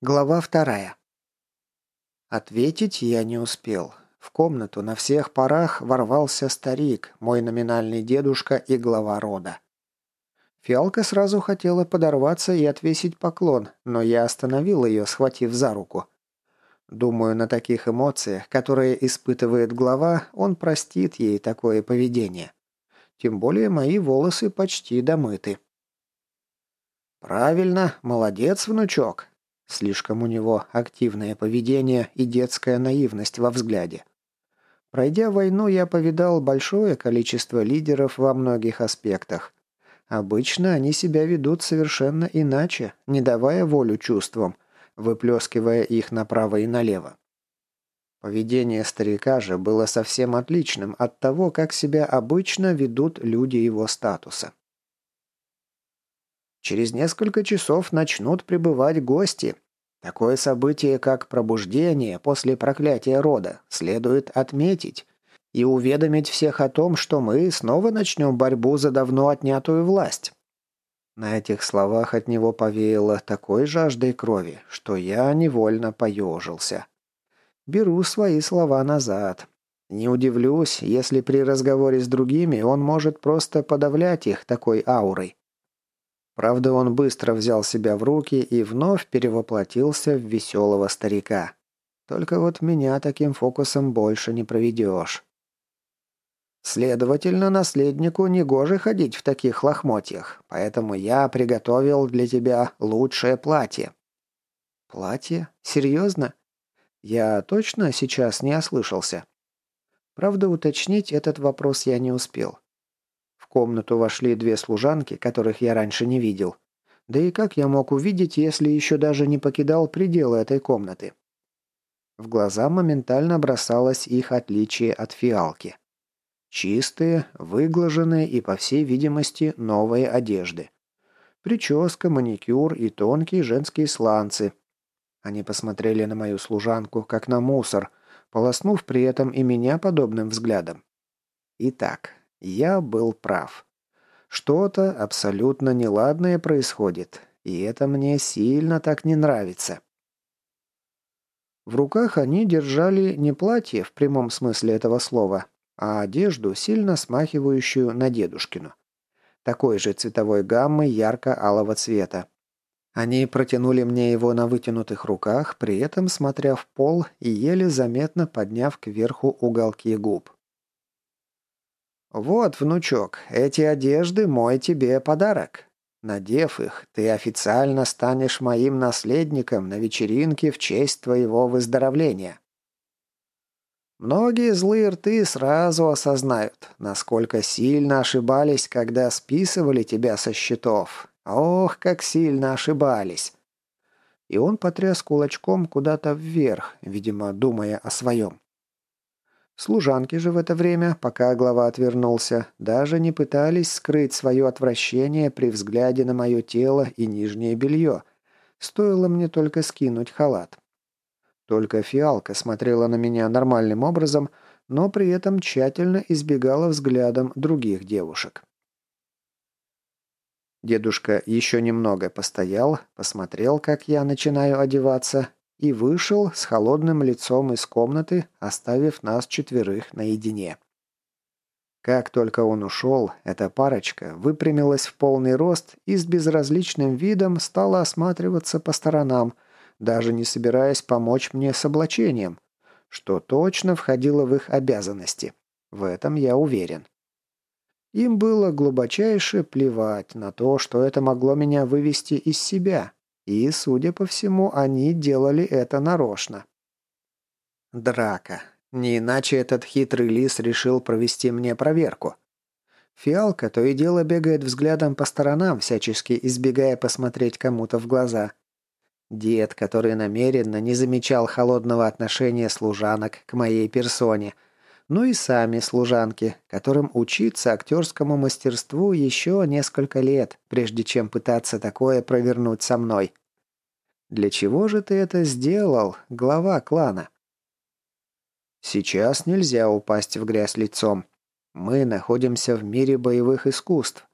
Глава вторая. Ответить я не успел. В комнату на всех парах ворвался старик, мой номинальный дедушка и глава рода. Фиалка сразу хотела подорваться и отвесить поклон, но я остановил ее, схватив за руку. Думаю, на таких эмоциях, которые испытывает глава, он простит ей такое поведение. Тем более мои волосы почти домыты. «Правильно, молодец, внучок», Слишком у него активное поведение и детская наивность во взгляде. Пройдя войну, я повидал большое количество лидеров во многих аспектах. Обычно они себя ведут совершенно иначе, не давая волю чувствам, выплескивая их направо и налево. Поведение старика же было совсем отличным от того, как себя обычно ведут люди его статуса. Через несколько часов начнут прибывать гости. Такое событие, как пробуждение после проклятия рода, следует отметить и уведомить всех о том, что мы снова начнем борьбу за давно отнятую власть. На этих словах от него повеяло такой жаждой крови, что я невольно поежился. Беру свои слова назад. Не удивлюсь, если при разговоре с другими он может просто подавлять их такой аурой. Правда, он быстро взял себя в руки и вновь перевоплотился в веселого старика. Только вот меня таким фокусом больше не проведешь. Следовательно, наследнику негоже ходить в таких лохмотьях, поэтому я приготовил для тебя лучшее платье». «Платье? Серьезно? Я точно сейчас не ослышался?» Правда, уточнить этот вопрос я не успел комнату вошли две служанки, которых я раньше не видел. Да и как я мог увидеть, если еще даже не покидал пределы этой комнаты? В глаза моментально бросалось их отличие от фиалки. Чистые, выглаженные и, по всей видимости, новые одежды. Прическа, маникюр и тонкие женские сланцы. Они посмотрели на мою служанку, как на мусор, полоснув при этом и меня подобным взглядом. Итак, я был прав. Что-то абсолютно неладное происходит, и это мне сильно так не нравится. В руках они держали не платье в прямом смысле этого слова, а одежду, сильно смахивающую на дедушкину. Такой же цветовой гаммы ярко-алого цвета. Они протянули мне его на вытянутых руках, при этом смотря в пол и еле заметно подняв кверху уголки губ. «Вот, внучок, эти одежды – мой тебе подарок. Надев их, ты официально станешь моим наследником на вечеринке в честь твоего выздоровления». Многие злые рты сразу осознают, насколько сильно ошибались, когда списывали тебя со счетов. Ох, как сильно ошибались. И он потряс кулачком куда-то вверх, видимо, думая о своем. Служанки же в это время, пока глава отвернулся, даже не пытались скрыть свое отвращение при взгляде на мое тело и нижнее белье. Стоило мне только скинуть халат. Только фиалка смотрела на меня нормальным образом, но при этом тщательно избегала взглядом других девушек. Дедушка еще немного постоял, посмотрел, как я начинаю одеваться, и вышел с холодным лицом из комнаты, оставив нас четверых наедине. Как только он ушел, эта парочка выпрямилась в полный рост и с безразличным видом стала осматриваться по сторонам, даже не собираясь помочь мне с облачением, что точно входило в их обязанности. В этом я уверен. Им было глубочайше плевать на то, что это могло меня вывести из себя, и, судя по всему, они делали это нарочно. Драка. Не иначе этот хитрый лис решил провести мне проверку. Фиалка то и дело бегает взглядом по сторонам, всячески избегая посмотреть кому-то в глаза. Дед, который намеренно не замечал холодного отношения служанок к моей персоне. Ну и сами служанки, которым учиться актерскому мастерству еще несколько лет, прежде чем пытаться такое провернуть со мной. Для чего же ты это сделал, глава клана? Сейчас нельзя упасть в грязь лицом. Мы находимся в мире боевых искусств.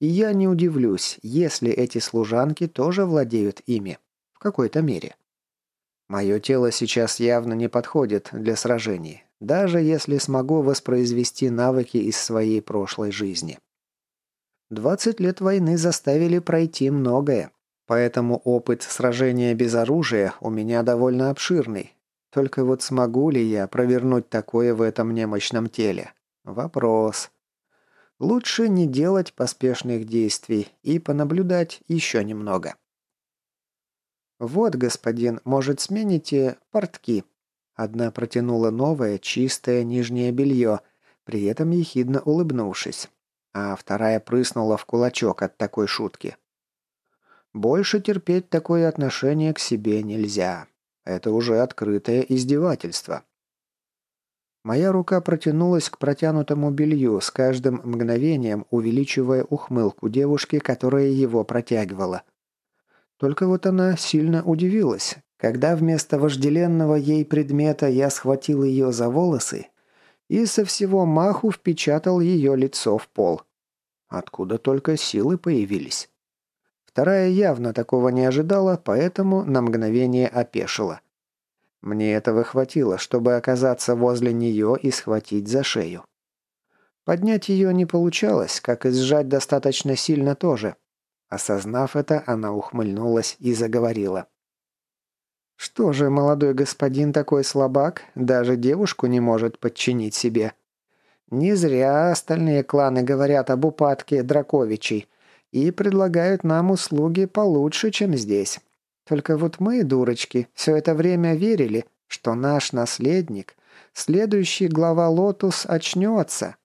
И я не удивлюсь, если эти служанки тоже владеют ими. В какой-то мере. Мое тело сейчас явно не подходит для сражений, даже если смогу воспроизвести навыки из своей прошлой жизни. 20 лет войны заставили пройти многое, поэтому опыт сражения без оружия у меня довольно обширный. Только вот смогу ли я провернуть такое в этом немощном теле? Вопрос. Лучше не делать поспешных действий и понаблюдать еще немного. «Вот, господин, может, смените портки?» Одна протянула новое, чистое нижнее белье, при этом ехидно улыбнувшись. А вторая прыснула в кулачок от такой шутки. Больше терпеть такое отношение к себе нельзя. Это уже открытое издевательство. Моя рука протянулась к протянутому белью, с каждым мгновением увеличивая ухмылку девушки, которая его протягивала. Только вот она сильно удивилась, когда вместо вожделенного ей предмета я схватил ее за волосы и со всего маху впечатал ее лицо в пол. Откуда только силы появились. Вторая явно такого не ожидала, поэтому на мгновение опешила. Мне этого хватило, чтобы оказаться возле нее и схватить за шею. Поднять ее не получалось, как и сжать достаточно сильно тоже. Осознав это, она ухмыльнулась и заговорила. «Что же, молодой господин такой слабак, даже девушку не может подчинить себе. Не зря остальные кланы говорят об упадке Драковичей и предлагают нам услуги получше, чем здесь. Только вот мы, дурочки, все это время верили, что наш наследник, следующий глава Лотус, очнется.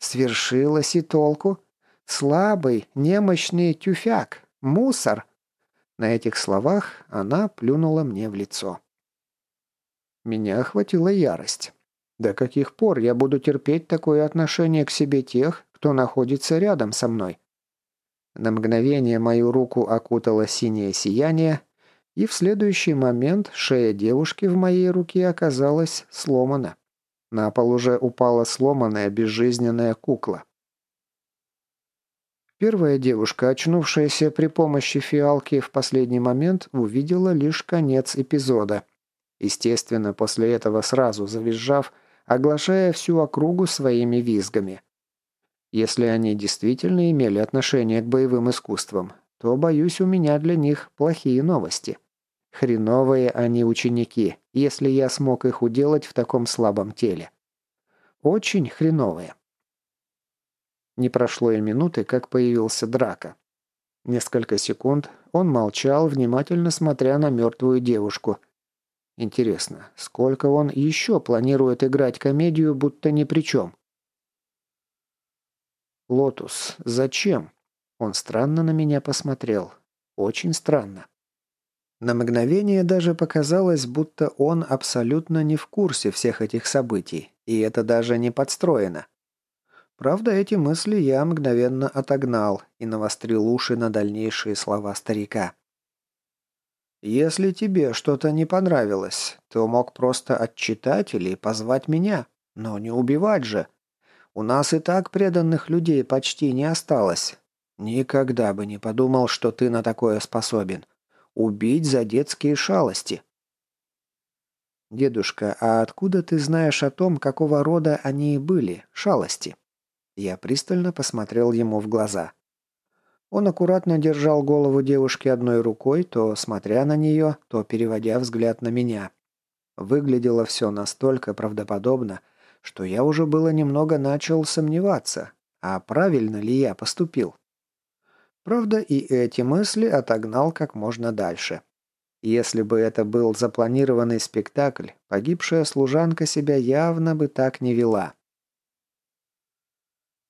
Свершилось и толку. Слабый, немощный тюфяк, мусор. На этих словах она плюнула мне в лицо. Меня охватила ярость. До каких пор я буду терпеть такое отношение к себе тех, кто находится рядом со мной? На мгновение мою руку окутало синее сияние, и в следующий момент шея девушки в моей руке оказалась сломана. На пол уже упала сломанная безжизненная кукла. Первая девушка, очнувшаяся при помощи фиалки в последний момент, увидела лишь конец эпизода. Естественно, после этого сразу завизжав, оглашая всю округу своими визгами. Если они действительно имели отношение к боевым искусствам, то, боюсь, у меня для них плохие новости. Хреновые они ученики, если я смог их уделать в таком слабом теле. Очень хреновые. Не прошло и минуты, как появился Драка. Несколько секунд он молчал, внимательно смотря на мертвую девушку. Интересно, сколько он еще планирует играть комедию, будто ни при чем? «Лотус, зачем?» Он странно на меня посмотрел. Очень странно. На мгновение даже показалось, будто он абсолютно не в курсе всех этих событий, и это даже не подстроено. Правда, эти мысли я мгновенно отогнал и навострил уши на дальнейшие слова старика. «Если тебе что-то не понравилось, то мог просто отчитать или позвать меня, но не убивать же. У нас и так преданных людей почти не осталось. Никогда бы не подумал, что ты на такое способен. Убить за детские шалости». «Дедушка, а откуда ты знаешь о том, какого рода они были, шалости?» Я пристально посмотрел ему в глаза. Он аккуратно держал голову девушки одной рукой, то смотря на нее, то переводя взгляд на меня. Выглядело все настолько правдоподобно, что я уже было немного начал сомневаться, а правильно ли я поступил. Правда, и эти мысли отогнал как можно дальше. Если бы это был запланированный спектакль, погибшая служанка себя явно бы так не вела.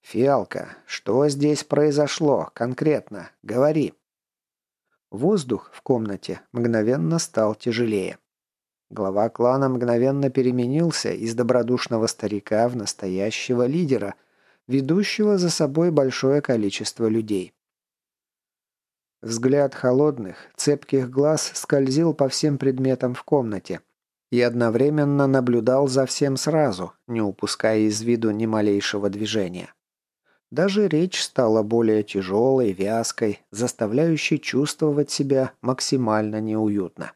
«Фиалка, что здесь произошло конкретно? Говори». Воздух в комнате мгновенно стал тяжелее. Глава клана мгновенно переменился из добродушного старика в настоящего лидера, ведущего за собой большое количество людей. Взгляд холодных, цепких глаз скользил по всем предметам в комнате и одновременно наблюдал за всем сразу, не упуская из виду ни малейшего движения. Даже речь стала более тяжелой, вязкой, заставляющей чувствовать себя максимально неуютно.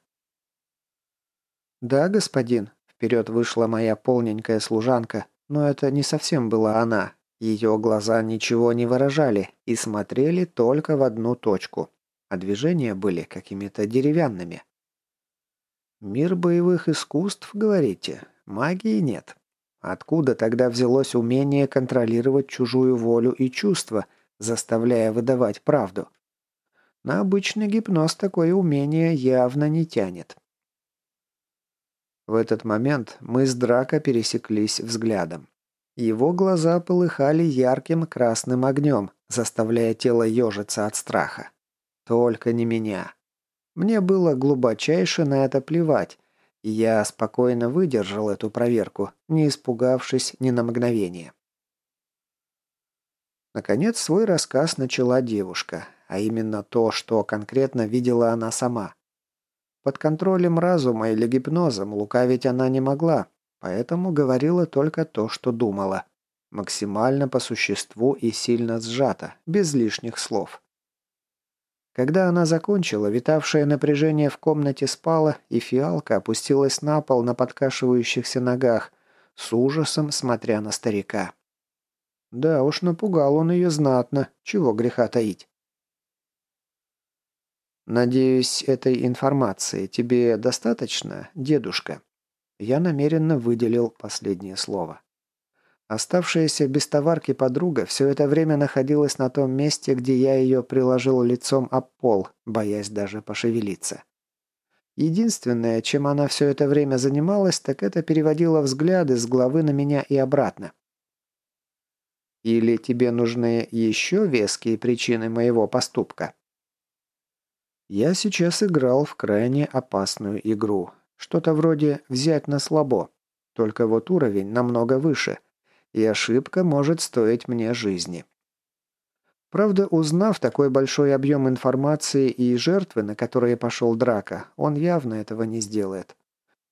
«Да, господин», — вперед вышла моя полненькая служанка, но это не совсем была она. Ее глаза ничего не выражали и смотрели только в одну точку, а движения были какими-то деревянными. «Мир боевых искусств, говорите? Магии нет. Откуда тогда взялось умение контролировать чужую волю и чувства, заставляя выдавать правду?» На обычный гипноз такое умение явно не тянет. В этот момент мы с Драко пересеклись взглядом. Его глаза полыхали ярким красным огнем, заставляя тело ежиться от страха. Только не меня. Мне было глубочайше на это плевать, я спокойно выдержал эту проверку, не испугавшись ни на мгновение. Наконец свой рассказ начала девушка, а именно то, что конкретно видела она сама. Под контролем разума или гипнозом лукавить она не могла, поэтому говорила только то, что думала. Максимально по существу и сильно сжато, без лишних слов. Когда она закончила, витавшее напряжение в комнате спало, и фиалка опустилась на пол на подкашивающихся ногах, с ужасом смотря на старика. Да уж напугал он ее знатно, чего греха таить. «Надеюсь, этой информации тебе достаточно, дедушка?» Я намеренно выделил последнее слово. Оставшаяся без товарки подруга все это время находилась на том месте, где я ее приложил лицом об пол, боясь даже пошевелиться. Единственное, чем она все это время занималась, так это переводила взгляды с головы на меня и обратно. «Или тебе нужны еще веские причины моего поступка?» Я сейчас играл в крайне опасную игру. Что-то вроде «взять на слабо». Только вот уровень намного выше, и ошибка может стоить мне жизни. Правда, узнав такой большой объем информации и жертвы, на которые пошел Драка, он явно этого не сделает.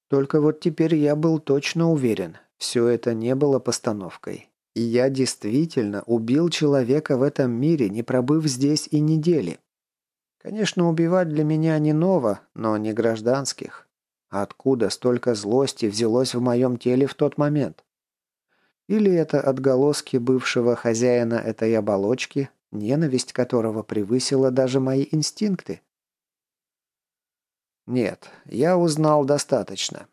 Только вот теперь я был точно уверен, все это не было постановкой. И я действительно убил человека в этом мире, не пробыв здесь и недели. Конечно, убивать для меня не ново, но не гражданских. Откуда столько злости взялось в моем теле в тот момент? Или это отголоски бывшего хозяина этой оболочки, ненависть которого превысила даже мои инстинкты? Нет, я узнал достаточно.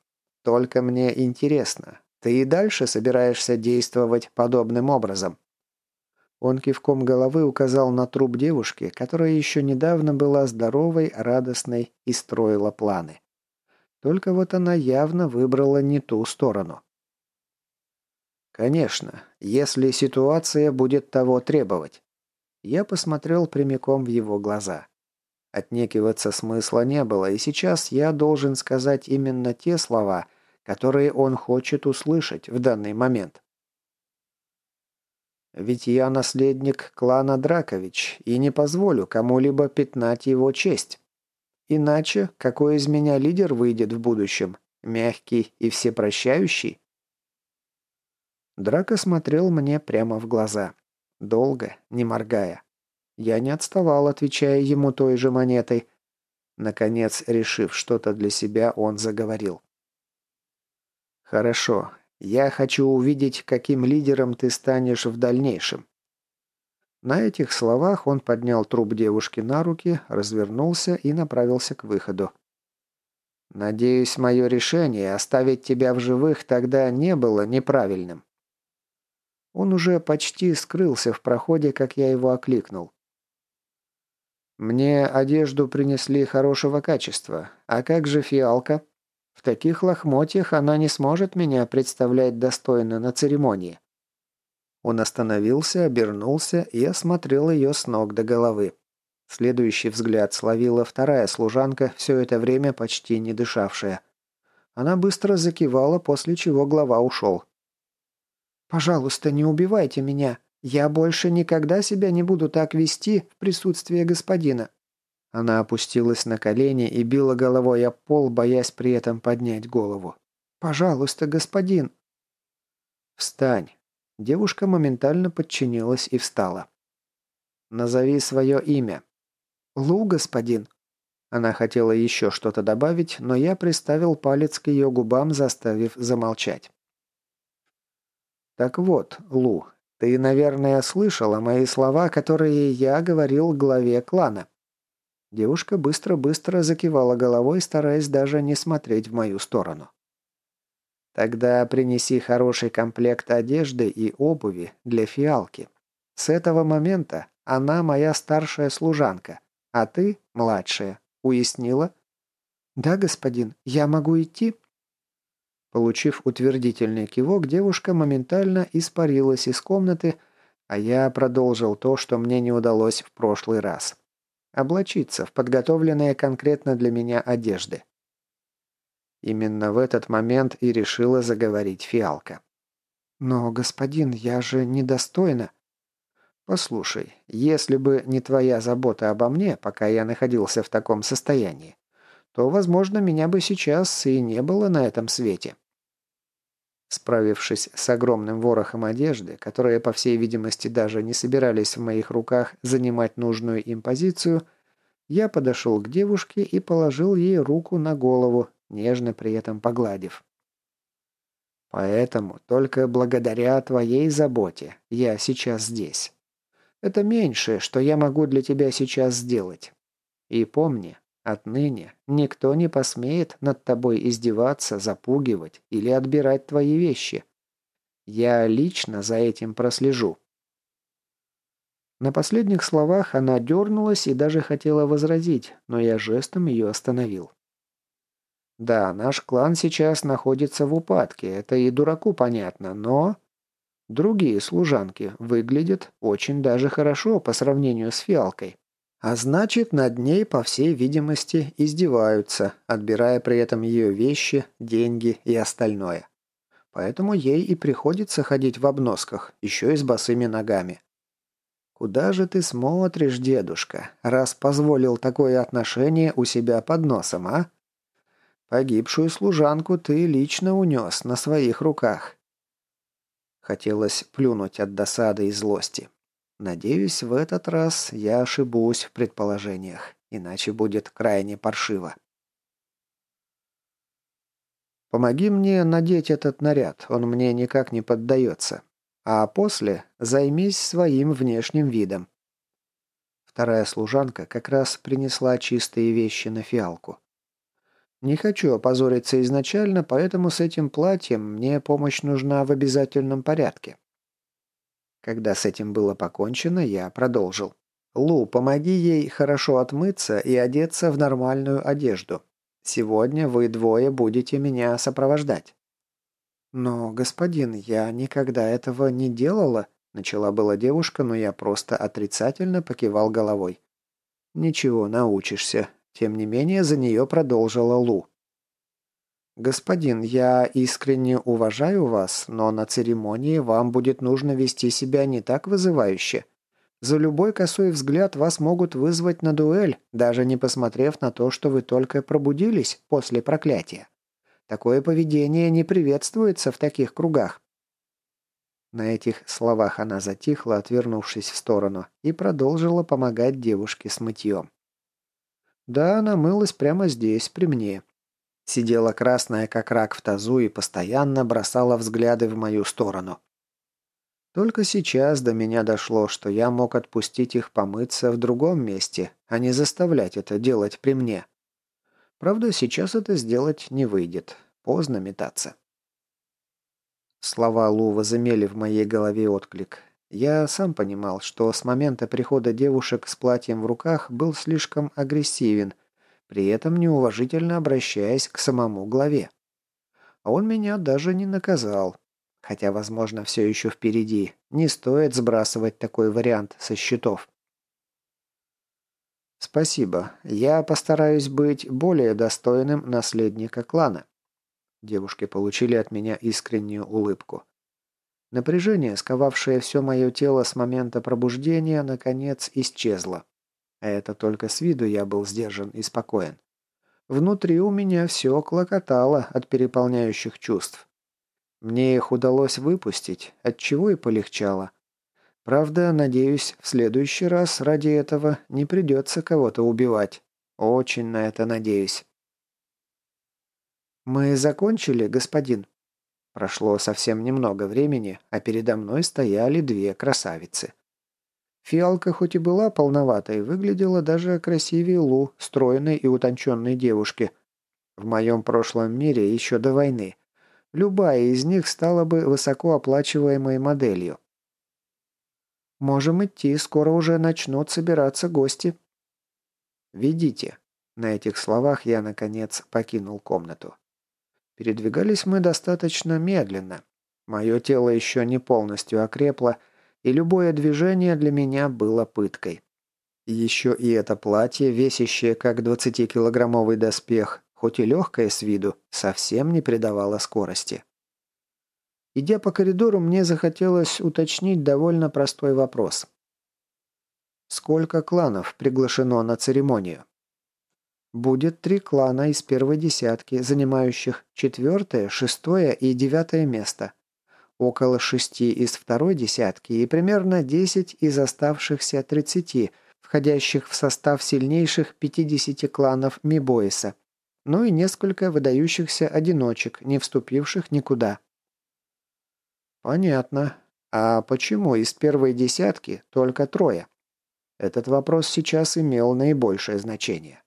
Только мне интересно, ты и дальше собираешься действовать подобным образом? Он кивком головы указал на труп девушки, которая еще недавно была здоровой, радостной и строила планы. Только вот она явно выбрала не ту сторону. «Конечно, если ситуация будет того требовать». Я посмотрел прямиком в его глаза. Отнекиваться смысла не было, и сейчас я должен сказать именно те слова, которые он хочет услышать в данный момент. Ведь я наследник клана Дракович и не позволю кому-либо пятнать его честь. Иначе какой из меня лидер выйдет в будущем? Мягкий и всепрощающий? Драко смотрел мне прямо в глаза. Долго, не моргая. Я не отставал, отвечая ему той же монетой. Наконец, решив что-то для себя, он заговорил. «Хорошо, я хочу увидеть, каким лидером ты станешь в дальнейшем». На этих словах он поднял труп девушки на руки, развернулся и направился к выходу. «Надеюсь, мое решение оставить тебя в живых тогда не было неправильным». Он уже почти скрылся в проходе, как я его окликнул. «Мне одежду принесли хорошего качества. А как же фиалка?» В таких лохмотьях она не сможет меня представлять достойно на церемонии». Он остановился, обернулся и осмотрел ее с ног до головы. Следующий взгляд словила вторая служанка, все это время почти не дышавшая. Она быстро закивала, после чего глава ушел. «Пожалуйста, не убивайте меня. Я больше никогда себя не буду так вести в присутствии господина. Она опустилась на колени и била головой об пол, боясь при этом поднять голову. «Пожалуйста, господин!» «Встань!» Девушка моментально подчинилась и встала. «Назови свое имя». «Лу, господин». Она хотела еще что-то добавить, но я приставил палец к ее губам, заставив замолчать. «Так вот, Лу, ты, наверное, слышала мои слова, которые я говорил главе клана». Девушка быстро-быстро закивала головой, стараясь даже не смотреть в мою сторону. «Тогда принеси хороший комплект одежды и обуви для фиалки. С этого момента она моя старшая служанка, а ты младшая. Уяснила?» «Да, господин. Я могу идти?» Получив утвердительный кивок, девушка моментально испарилась из комнаты, а я продолжил то, что мне не удалось в прошлый раз. Облачиться в подготовленные конкретно для меня одежды. Именно в этот момент и решила заговорить фиалка. «Но, господин, я же недостойна». «Послушай, если бы не твоя забота обо мне, пока я находился в таком состоянии, то, возможно, меня бы сейчас и не было на этом свете». Справившись с огромным ворохом одежды, которые, по всей видимости, даже не собирались в моих руках занимать нужную им позицию, я подошел к девушке и положил ей руку на голову, нежно при этом погладив. «Поэтому только благодаря твоей заботе я сейчас здесь. Это меньшее, что я могу для тебя сейчас сделать. И помни, отныне никто не посмеет над тобой издеваться, запугивать или отбирать твои вещи. Я лично за этим прослежу». На последних словах она дернулась и даже хотела возразить, но я жестом ее остановил. «Да, наш клан сейчас находится в упадке, это и дураку понятно, но...» Другие служанки выглядят очень даже хорошо по сравнению с фиалкой. А значит, над ней, по всей видимости, издеваются, отбирая при этом ее вещи, деньги и остальное. Поэтому ей и приходится ходить в обносках, еще и с босыми ногами. «Куда же ты смотришь, дедушка, раз позволил такое отношение у себя под носом, а? Погибшую служанку ты лично унес на своих руках, Хотелось плюнуть от досады и злости. Надеюсь, в этот раз я ошибусь в предположениях, иначе будет крайне паршиво. Помоги мне надеть этот наряд, он мне никак не поддается. А после займись своим внешним видом. Вторая служанка как раз принесла чистые вещи на фиалку. Не хочу опозориться изначально, поэтому с этим платьем мне помощь нужна в обязательном порядке. Когда с этим было покончено, я продолжил. «Лу, помоги ей хорошо отмыться и одеться в нормальную одежду. Сегодня вы двое будете меня сопровождать». «Но, господин, я никогда этого не делала», — начала была девушка, но я просто отрицательно покивал головой. «Ничего, научишься. Тем не менее, за нее продолжила Лу. «Господин, я искренне уважаю вас, но на церемонии вам будет нужно вести себя не так вызывающе. За любой косой взгляд вас могут вызвать на дуэль, даже не посмотрев на то, что вы только пробудились после проклятия. Такое поведение не приветствуется в таких кругах». На этих словах она затихла, отвернувшись в сторону, и продолжила помогать девушке с мытьем. Да, она мылась прямо здесь, при мне. Сидела красная, как рак в тазу, и постоянно бросала взгляды в мою сторону. Только сейчас до меня дошло, что я мог отпустить их помыться в другом месте, а не заставлять это делать при мне. Правда, сейчас это сделать не выйдет. Поздно метаться. Слова Лу возымели в моей голове отклик. Я сам понимал, что с момента прихода девушек с платьем в руках был слишком агрессивен, при этом неуважительно обращаясь к самому главе. А он меня даже не наказал. Хотя, возможно, все еще впереди. Не стоит сбрасывать такой вариант со счетов. «Спасибо. Я постараюсь быть более достойным наследника клана». Девушки получили от меня искреннюю улыбку. Напряжение, сковавшее все мое тело с момента пробуждения, наконец исчезло. А это только с виду я был сдержан и спокоен. Внутри у меня все клокотало от переполняющих чувств. Мне их удалось выпустить, от чего и полегчало. Правда, надеюсь, в следующий раз ради этого не придется кого-то убивать. Очень на это надеюсь. «Мы закончили, господин?» Прошло совсем немного времени, а передо мной стояли две красавицы. Фиалка хоть и была полноватой, выглядела даже красивее Лу, стройной и утонченной девушки. В моем прошлом мире, еще до войны, любая из них стала бы высокооплачиваемой моделью. «Можем идти, скоро уже начнут собираться гости». «Ведите». На этих словах я, наконец, покинул комнату. Передвигались мы достаточно медленно. Мое тело еще не полностью окрепло, и любое движение для меня было пыткой. Еще и это платье, весящее как 20-килограммовый доспех, хоть и легкое с виду, совсем не придавало скорости. Идя по коридору, мне захотелось уточнить довольно простой вопрос. Сколько кланов приглашено на церемонию? Будет три клана из первой десятки, занимающих четвертое, шестое и девятое место. Около шести из второй десятки и примерно десять из оставшихся тридцати, входящих в состав сильнейших 50 кланов Мибоиса. Ну и несколько выдающихся одиночек, не вступивших никуда. Понятно. А почему из первой десятки только трое? Этот вопрос сейчас имел наибольшее значение.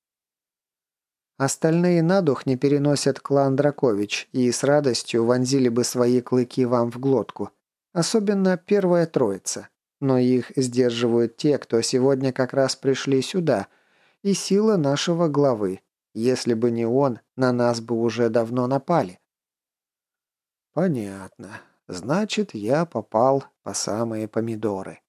Остальные на дух не переносят клан Дракович и с радостью вонзили бы свои клыки вам в глотку. Особенно первая троица. Но их сдерживают те, кто сегодня как раз пришли сюда. И сила нашего главы. Если бы не он, на нас бы уже давно напали. Понятно. Значит, я попал по самые помидоры.